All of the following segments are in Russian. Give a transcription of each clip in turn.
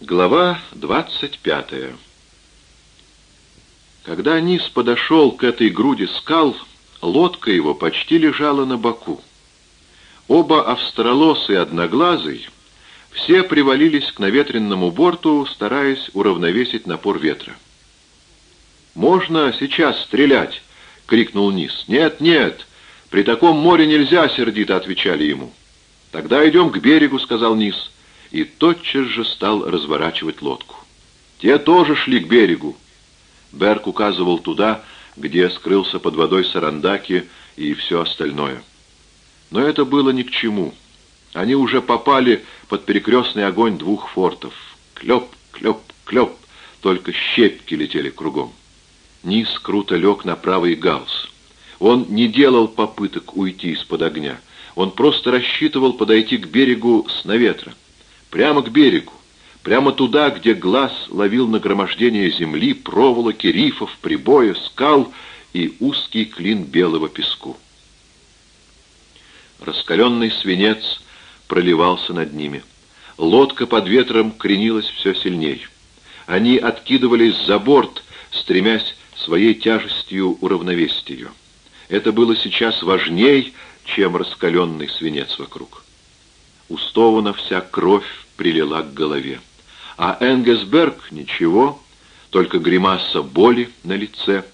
Глава 25 Когда Низ подошел к этой груди скал, лодка его почти лежала на боку. Оба австралос и одноглазый все привалились к наветренному борту, стараясь уравновесить напор ветра. «Можно сейчас стрелять!» — крикнул Низ. «Нет, нет! При таком море нельзя!» — сердито отвечали ему. «Тогда идем к берегу», — сказал Низ и тотчас же стал разворачивать лодку. Те тоже шли к берегу. Берг указывал туда, где скрылся под водой Сарандаки и все остальное. Но это было ни к чему. Они уже попали под перекрестный огонь двух фортов. Клеп, клеп, клеп, только щепки летели кругом. Низ круто лег на правый галс. Он не делал попыток уйти из-под огня. Он просто рассчитывал подойти к берегу с наветра. Прямо к берегу, прямо туда, где глаз ловил нагромождение земли, проволоки, рифов, прибоя, скал и узкий клин белого песку. Раскаленный свинец проливался над ними. Лодка под ветром кренилась все сильней. Они откидывались за борт, стремясь своей тяжестью уравновесить ее. Это было сейчас важней, чем раскаленный свинец вокруг. У Стоуна вся кровь прилила к голове. А Энгесберг ничего, только гримаса боли на лице.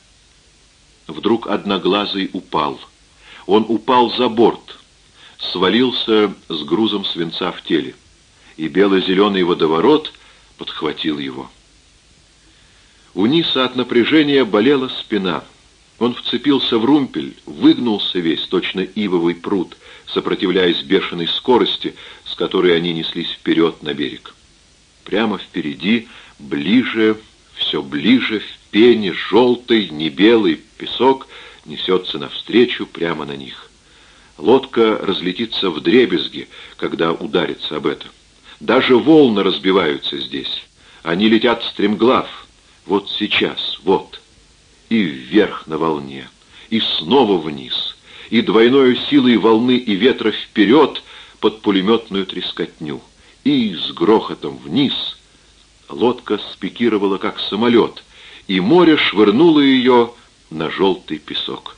Вдруг одноглазый упал. Он упал за борт, свалился с грузом свинца в теле, и бело-зеленый водоворот подхватил его. У Ниса от напряжения болела спина. Он вцепился в румпель, выгнулся весь, точно ивовый пруд, сопротивляясь бешеной скорости, с которой они неслись вперед на берег. Прямо впереди, ближе, все ближе, в пене, желтый, не белый песок несется навстречу прямо на них. Лодка разлетится в дребезги, когда ударится об это. Даже волны разбиваются здесь. Они летят стремглав. Вот сейчас, вот. И вверх на волне, и снова вниз и двойной силой волны и ветра вперед под пулеметную трескотню. И с грохотом вниз лодка спикировала, как самолет, и море швырнуло ее на желтый песок.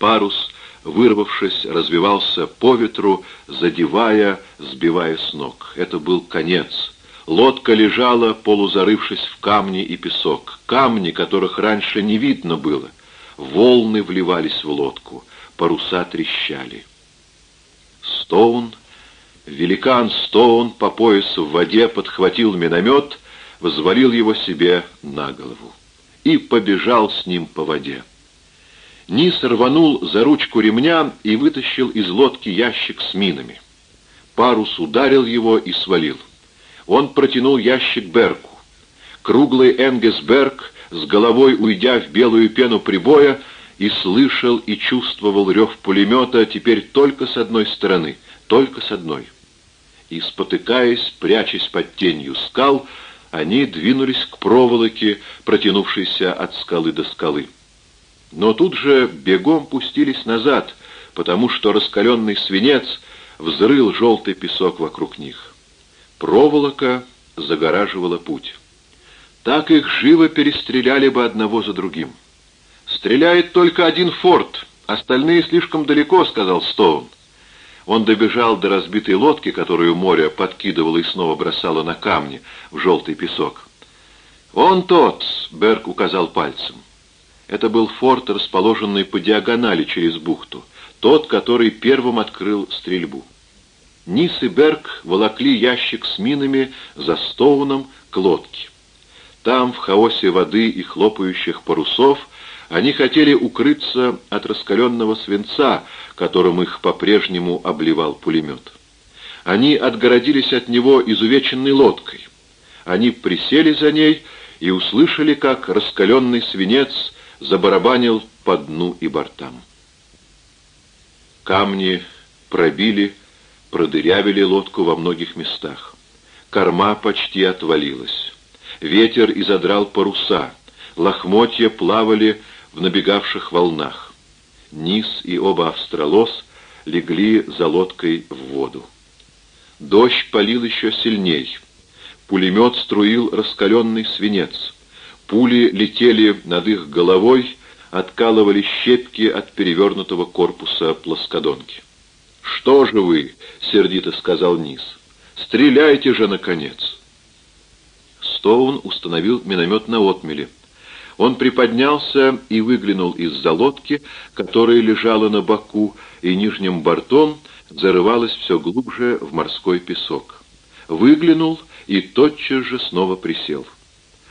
Парус, вырвавшись, развивался по ветру, задевая, сбивая с ног. Это был конец. Лодка лежала, полузарывшись в камни и песок. Камни, которых раньше не видно было. Волны вливались в лодку, паруса трещали. Стоун, великан Стоун по поясу в воде подхватил миномет, взвалил его себе на голову и побежал с ним по воде. Низ рванул за ручку ремня и вытащил из лодки ящик с минами. Парус ударил его и свалил. Он протянул ящик Берку. Круглый Энгесберг с головой уйдя в белую пену прибоя, и слышал и чувствовал рев пулемета теперь только с одной стороны, только с одной. И, спотыкаясь, прячась под тенью скал, они двинулись к проволоке, протянувшейся от скалы до скалы. Но тут же бегом пустились назад, потому что раскаленный свинец взрыл желтый песок вокруг них. Проволока загораживала путь. Так их живо перестреляли бы одного за другим. «Стреляет только один форт, остальные слишком далеко», — сказал Стоун. Он добежал до разбитой лодки, которую море подкидывало и снова бросало на камни в желтый песок. «Он тот», — Берг указал пальцем. Это был форт, расположенный по диагонали через бухту, тот, который первым открыл стрельбу. Низ и Берг волокли ящик с минами за Стоуном к лодке. Там, в хаосе воды и хлопающих парусов, они хотели укрыться от раскаленного свинца, которым их по-прежнему обливал пулемет. Они отгородились от него изувеченной лодкой. Они присели за ней и услышали, как раскаленный свинец забарабанил по дну и бортам. Камни пробили, продырявили лодку во многих местах. Корма почти отвалилась. Ветер изодрал паруса, лохмотья плавали в набегавших волнах. Низ и оба австралос легли за лодкой в воду. Дождь полил еще сильней. Пулемет струил раскаленный свинец. Пули летели над их головой, откалывали щепки от перевернутого корпуса плоскодонки. «Что же вы?» — сердито сказал Низ. «Стреляйте же, наконец!» Стоун установил миномет на отмеле. Он приподнялся и выглянул из-за лодки, которая лежала на боку, и нижним бортом зарывалась все глубже в морской песок. Выглянул и тотчас же снова присел.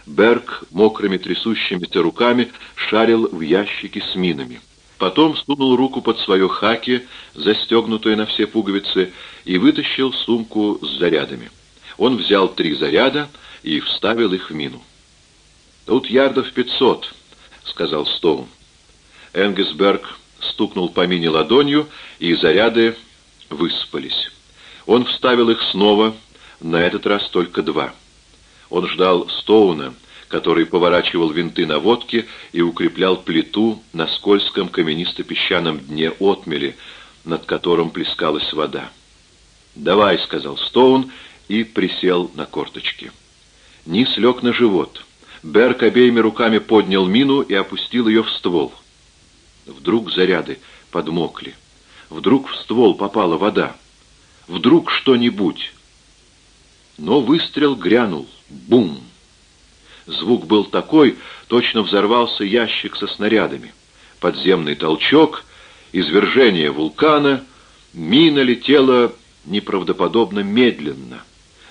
Берг мокрыми трясущимися руками шарил в ящике с минами. Потом сунул руку под свое хаки, застегнутое на все пуговицы, и вытащил сумку с зарядами. Он взял три заряда и вставил их в мину. «Тут ярдов пятьсот», — сказал Стоун. Энгесберг стукнул по мине ладонью, и заряды выспались. Он вставил их снова, на этот раз только два. Он ждал Стоуна, который поворачивал винты наводки и укреплял плиту на скользком каменисто-песчаном дне отмели, над которым плескалась вода. «Давай», — сказал Стоун и присел на корточки. Низ лег на живот — Берк обеими руками поднял мину и опустил ее в ствол. Вдруг заряды подмокли. Вдруг в ствол попала вода. Вдруг что-нибудь. Но выстрел грянул. Бум! Звук был такой, точно взорвался ящик со снарядами. Подземный толчок, извержение вулкана, мина летела неправдоподобно медленно.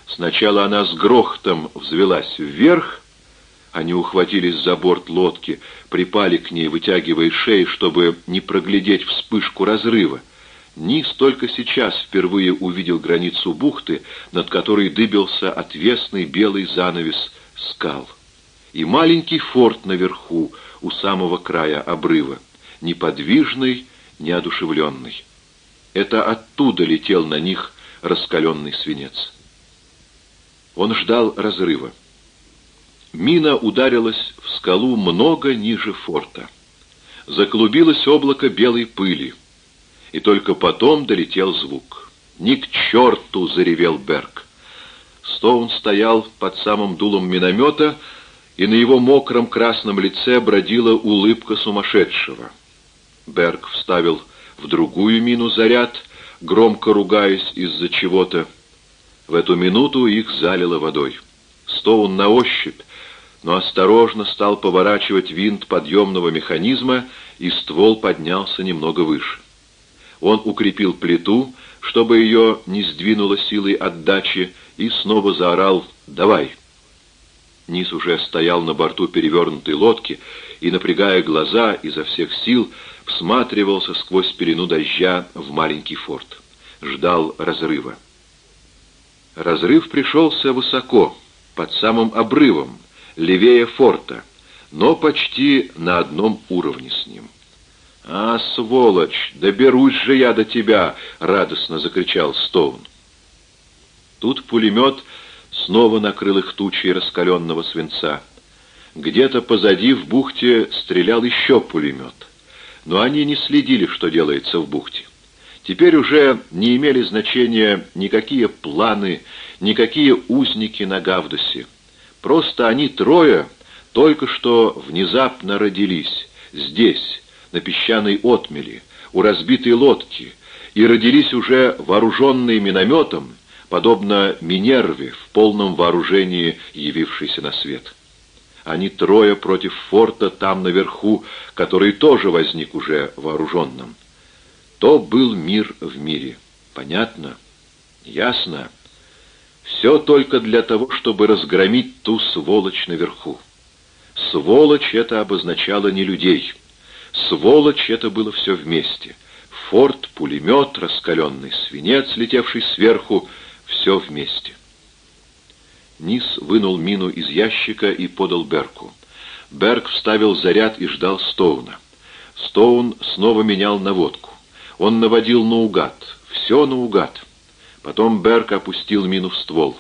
Сначала она с грохотом взвелась вверх, они ухватились за борт лодки, припали к ней, вытягивая шеи, чтобы не проглядеть вспышку разрыва. Низ только сейчас впервые увидел границу бухты, над которой дыбился отвесный белый занавес скал. И маленький форт наверху, у самого края обрыва, неподвижный, неодушевленный. Это оттуда летел на них раскаленный свинец. Он ждал разрыва. Мина ударилась в скалу много ниже форта. Заклубилось облако белой пыли, и только потом долетел звук. «Ни к черту!» — заревел Берг. Стоун стоял под самым дулом миномета, и на его мокром красном лице бродила улыбка сумасшедшего. Берг вставил в другую мину заряд, громко ругаясь из-за чего-то. В эту минуту их залило водой. Стоун на ощупь но осторожно стал поворачивать винт подъемного механизма, и ствол поднялся немного выше. Он укрепил плиту, чтобы ее не сдвинуло силой отдачи, и снова заорал «Давай!». Низ уже стоял на борту перевернутой лодки и, напрягая глаза изо всех сил, всматривался сквозь пелену дождя в маленький форт. Ждал разрыва. Разрыв пришелся высоко, под самым обрывом, левее форта, но почти на одном уровне с ним. «А, сволочь, доберусь же я до тебя!» — радостно закричал Стоун. Тут пулемет снова накрыл их тучей раскаленного свинца. Где-то позади в бухте стрелял еще пулемет, но они не следили, что делается в бухте. Теперь уже не имели значения никакие планы, никакие узники на Гавдосе. Просто они трое только что внезапно родились, здесь, на песчаной отмели, у разбитой лодки, и родились уже вооруженные минометом, подобно Минерве в полном вооружении, явившейся на свет. Они трое против форта там наверху, который тоже возник уже вооруженным. То был мир в мире. Понятно? Ясно? Все только для того, чтобы разгромить ту сволочь наверху. Сволочь это обозначало не людей. Сволочь это было все вместе. Форт, пулемет, раскаленный свинец, летевший сверху, все вместе. Низ вынул мину из ящика и подал Берку. Берг вставил заряд и ждал Стоуна. Стоун снова менял наводку. Он наводил наугад, все наугад. Потом Берк опустил мину в ствол.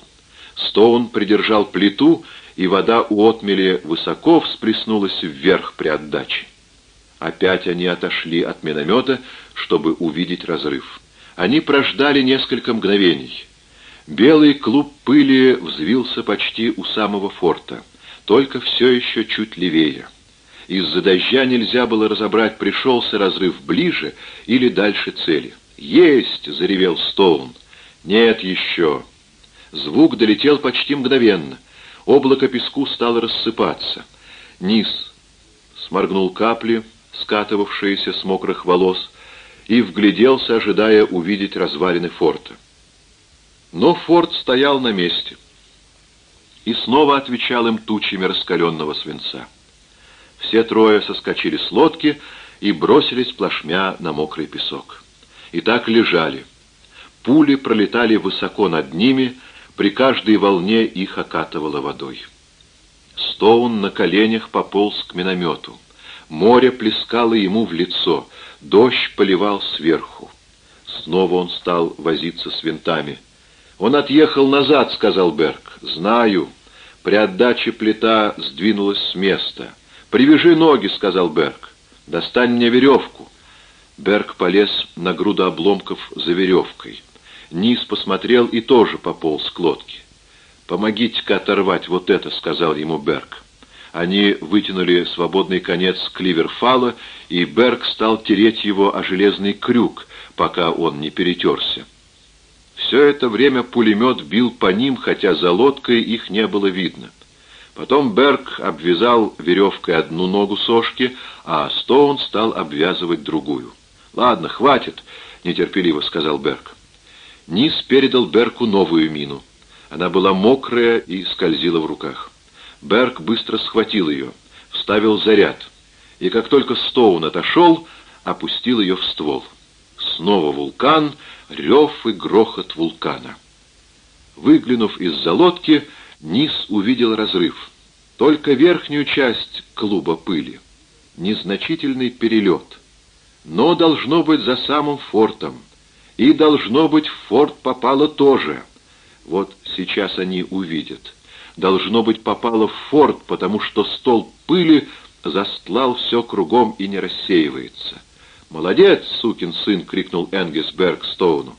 Стоун придержал плиту, и вода у отмели высоко всплеснулась вверх при отдаче. Опять они отошли от миномета, чтобы увидеть разрыв. Они прождали несколько мгновений. Белый клуб пыли взвился почти у самого форта, только все еще чуть левее. Из-за дождя нельзя было разобрать, пришелся разрыв ближе или дальше цели. «Есть!» — заревел Стоун. «Нет еще!» Звук долетел почти мгновенно. Облако песку стало рассыпаться. Низ сморгнул капли, скатывавшиеся с мокрых волос, и вгляделся, ожидая увидеть развалины форта. Но форт стоял на месте и снова отвечал им тучами раскаленного свинца. Все трое соскочили с лодки и бросились плашмя на мокрый песок. И так лежали. Пули пролетали высоко над ними, при каждой волне их окатывало водой. Стоун на коленях пополз к миномету. Море плескало ему в лицо, дождь поливал сверху. Снова он стал возиться с винтами. «Он отъехал назад», — сказал Берг. «Знаю». При отдаче плита сдвинулась с места. «Привяжи ноги», — сказал Берг. «Достань мне веревку». Берг полез на груду обломков за веревкой. Низ посмотрел и тоже пополз к лодке. «Помогите-ка оторвать вот это», — сказал ему Берг. Они вытянули свободный конец кливерфала, и Берг стал тереть его о железный крюк, пока он не перетерся. Все это время пулемет бил по ним, хотя за лодкой их не было видно. Потом Берг обвязал веревкой одну ногу сошки, а Стоун стал обвязывать другую. «Ладно, хватит», — нетерпеливо сказал Берг. Низ передал Берку новую мину. Она была мокрая и скользила в руках. Берг быстро схватил ее, вставил заряд, и как только Стоун отошел, опустил ее в ствол. Снова вулкан, рев и грохот вулкана. Выглянув из-за лодки, Низ увидел разрыв. Только верхнюю часть клуба пыли. Незначительный перелет. Но должно быть за самым фортом. И должно быть в форт попало тоже. Вот сейчас они увидят. Должно быть попало в форт, потому что стол пыли застлал все кругом и не рассеивается. «Молодец, сукин сын!» — крикнул Энгис Берг Стоуну.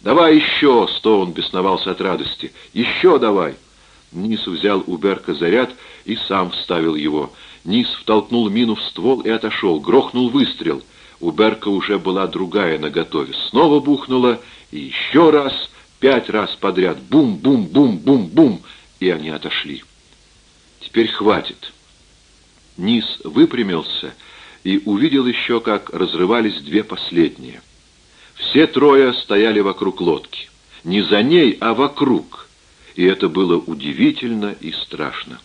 «Давай еще!» — Стоун бесновался от радости. «Еще давай!» Низ взял у Берка заряд и сам вставил его. Низ втолкнул мину в ствол и отошел. Грохнул выстрел. У Берка уже была другая наготове. Снова бухнула, и еще раз, пять раз подряд. Бум-бум-бум-бум-бум! И они отошли. Теперь хватит. Низ выпрямился и увидел еще, как разрывались две последние. Все трое стояли вокруг лодки. Не за ней, а вокруг. И это было удивительно и страшно.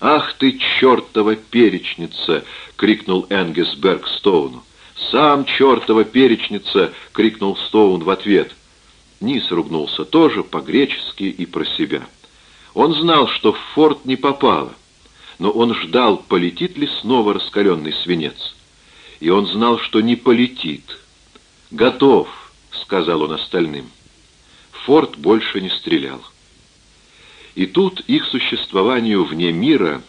«Ах ты, чертова перечница!» — крикнул Энгесберг Стоуну. «Сам чертова перечница!» — крикнул Стоун в ответ. Низ ругнулся тоже по-гречески и про себя. Он знал, что в форт не попало но он ждал, полетит ли снова раскаленный свинец. И он знал, что не полетит. «Готов», — сказал он остальным. Форд больше не стрелял. И тут их существованию вне мира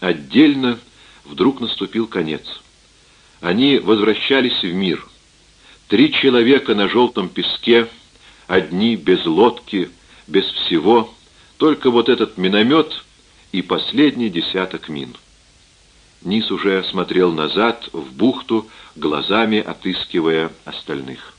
отдельно вдруг наступил конец. Они возвращались в мир. Три человека на желтом песке, одни без лодки, без всего, только вот этот миномет и последний десяток мин. Низ уже смотрел назад, в бухту, глазами отыскивая остальных.